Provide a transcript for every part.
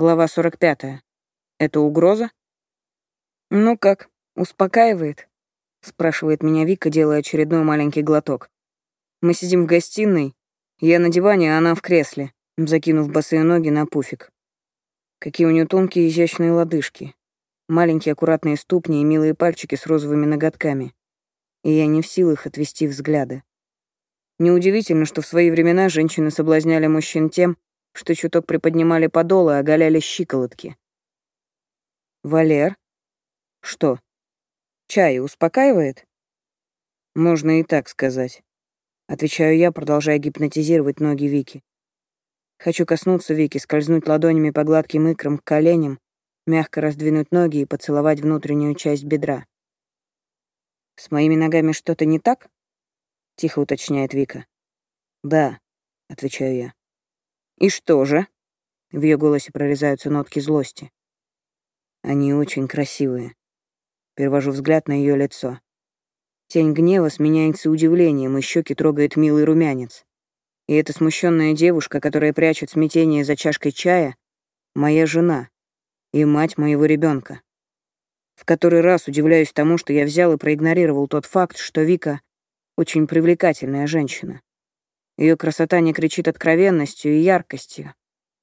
Глава 45. Это угроза? Ну как, успокаивает? Спрашивает меня Вика, делая очередной маленький глоток. Мы сидим в гостиной, я на диване, а она в кресле, закинув босые ноги на пуфик. Какие у нее тонкие изящные лодыжки. Маленькие аккуратные ступни и милые пальчики с розовыми ноготками. И я не в силах отвести взгляды. Неудивительно, что в свои времена женщины соблазняли мужчин тем, что чуток приподнимали подолы, оголяли щиколотки. «Валер? Что? Чай успокаивает?» «Можно и так сказать», — отвечаю я, продолжая гипнотизировать ноги Вики. Хочу коснуться Вики, скользнуть ладонями по гладким икрам к коленям, мягко раздвинуть ноги и поцеловать внутреннюю часть бедра. «С моими ногами что-то не так?» — тихо уточняет Вика. «Да», — отвечаю я. «И что же?» — в ее голосе прорезаются нотки злости. «Они очень красивые». Перевожу взгляд на ее лицо. Тень гнева сменяется удивлением, и щеки трогает милый румянец. И эта смущенная девушка, которая прячет смятение за чашкой чая, моя жена и мать моего ребенка. В который раз удивляюсь тому, что я взял и проигнорировал тот факт, что Вика — очень привлекательная женщина. Ее красота не кричит откровенностью и яркостью,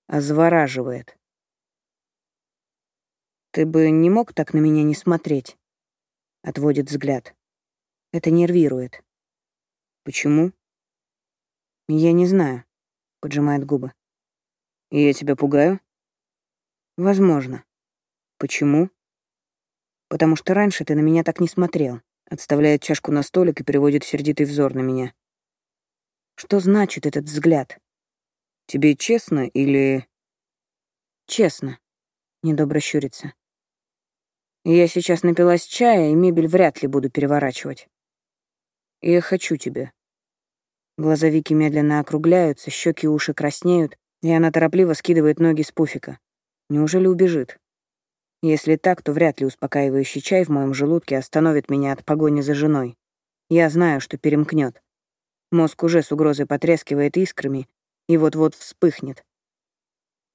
а завораживает. «Ты бы не мог так на меня не смотреть?» — отводит взгляд. Это нервирует. «Почему?» «Я не знаю», — поджимает губы. «И я тебя пугаю?» «Возможно». «Почему?» «Потому что раньше ты на меня так не смотрел», — отставляет чашку на столик и переводит сердитый взор на меня. Что значит этот взгляд? Тебе честно или... Честно. Недобро щурится. Я сейчас напилась чая, и мебель вряд ли буду переворачивать. Я хочу тебя. Глаза Вики медленно округляются, щеки и уши краснеют, и она торопливо скидывает ноги с пуфика. Неужели убежит? Если так, то вряд ли успокаивающий чай в моем желудке остановит меня от погони за женой. Я знаю, что перемкнет. Мозг уже с угрозой потрескивает искрами и вот-вот вспыхнет.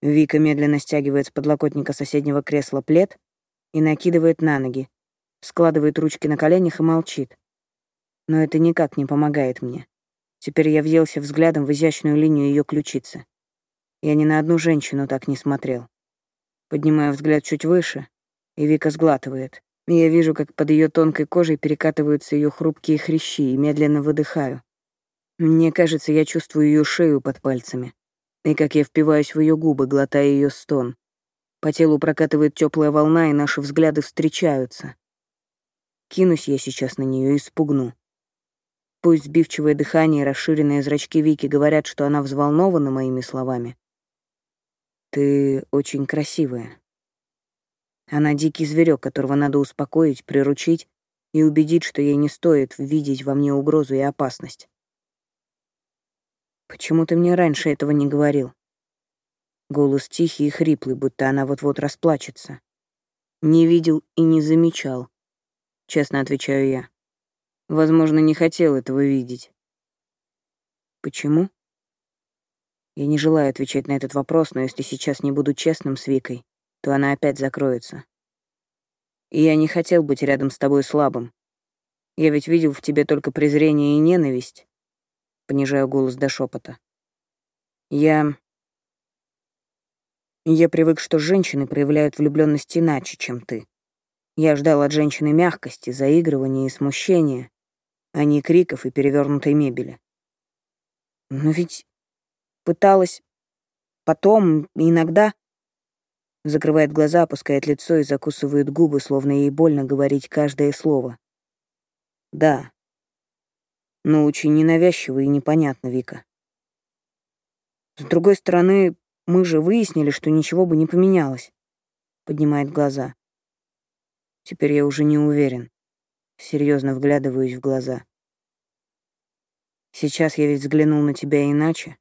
Вика медленно стягивает с подлокотника соседнего кресла плед и накидывает на ноги, складывает ручки на коленях и молчит. Но это никак не помогает мне. Теперь я въелся взглядом в изящную линию ее ключицы. Я ни на одну женщину так не смотрел. Поднимаю взгляд чуть выше, и Вика сглатывает. И я вижу, как под ее тонкой кожей перекатываются ее хрупкие хрящи, и медленно выдыхаю. Мне кажется, я чувствую ее шею под пальцами. И как я впиваюсь в ее губы, глотая ее стон. По телу прокатывает теплая волна, и наши взгляды встречаются. Кинусь я сейчас на нее и спугну. Пусть сбивчивое дыхание и расширенные зрачки Вики говорят, что она взволнована моими словами. Ты очень красивая. Она дикий зверек, которого надо успокоить, приручить и убедить, что ей не стоит видеть во мне угрозу и опасность. Почему ты мне раньше этого не говорил? Голос тихий и хриплый, будто она вот-вот расплачется. Не видел и не замечал. Честно отвечаю я. Возможно, не хотел этого видеть. Почему? Я не желаю отвечать на этот вопрос, но если сейчас не буду честным с Викой, то она опять закроется. И я не хотел быть рядом с тобой слабым. Я ведь видел в тебе только презрение и ненависть понижаю голос до шепота. Я... Я привык, что женщины проявляют влюбленность иначе, чем ты. Я ждал от женщины мягкости, заигрывания и смущения, а не криков и перевернутой мебели. Но ведь пыталась потом, иногда... Закрывает глаза, опускает лицо и закусывает губы, словно ей больно говорить каждое слово. Да, но очень ненавязчиво и непонятно, Вика. С другой стороны, мы же выяснили, что ничего бы не поменялось. Поднимает глаза. Теперь я уже не уверен. Серьезно вглядываюсь в глаза. Сейчас я ведь взглянул на тебя иначе.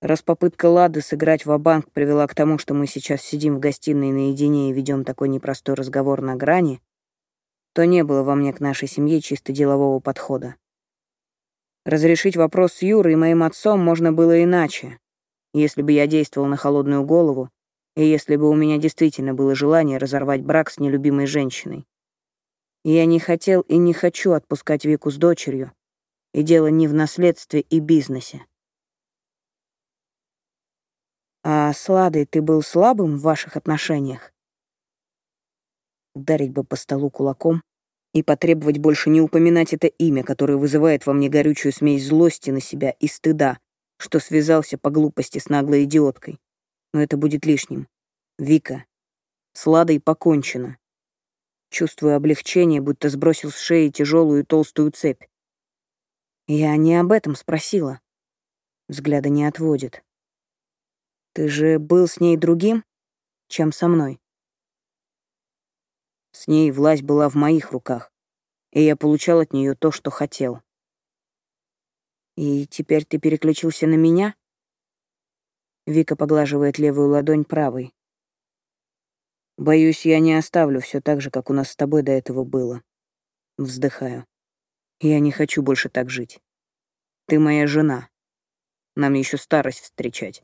Раз попытка Лады сыграть в банк привела к тому, что мы сейчас сидим в гостиной наедине и ведем такой непростой разговор на грани, то не было во мне к нашей семье чисто делового подхода. Разрешить вопрос с Юрой и моим отцом можно было иначе. если бы я действовал на холодную голову, и если бы у меня действительно было желание разорвать брак с нелюбимой женщиной. Я не хотел и не хочу отпускать Вику с дочерью, и дело не в наследстве и бизнесе. А с Ладой ты был слабым в ваших отношениях? Ударить бы по столу кулаком и потребовать больше не упоминать это имя, которое вызывает во мне горючую смесь злости на себя и стыда, что связался по глупости с наглой идиоткой. Но это будет лишним. Вика. С Ладой покончено. Чувствую облегчение, будто сбросил с шеи тяжелую толстую цепь. Я не об этом спросила. Взгляда не отводит. Ты же был с ней другим, чем со мной. С ней власть была в моих руках, и я получал от нее то, что хотел. И теперь ты переключился на меня? Вика поглаживает левую ладонь правой. Боюсь, я не оставлю все так же, как у нас с тобой до этого было. Вздыхаю. Я не хочу больше так жить. Ты моя жена. Нам еще старость встречать.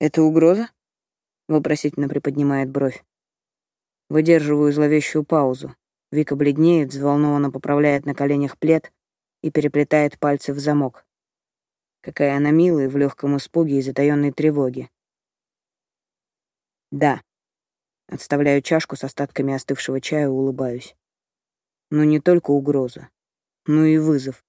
«Это угроза?» — вопросительно приподнимает бровь. Выдерживаю зловещую паузу. Вика бледнеет, взволнованно поправляет на коленях плед и переплетает пальцы в замок. Какая она милая в легком испуге и затаённой тревоге. «Да». Отставляю чашку с остатками остывшего чая и улыбаюсь. Но не только угроза, но и вызов.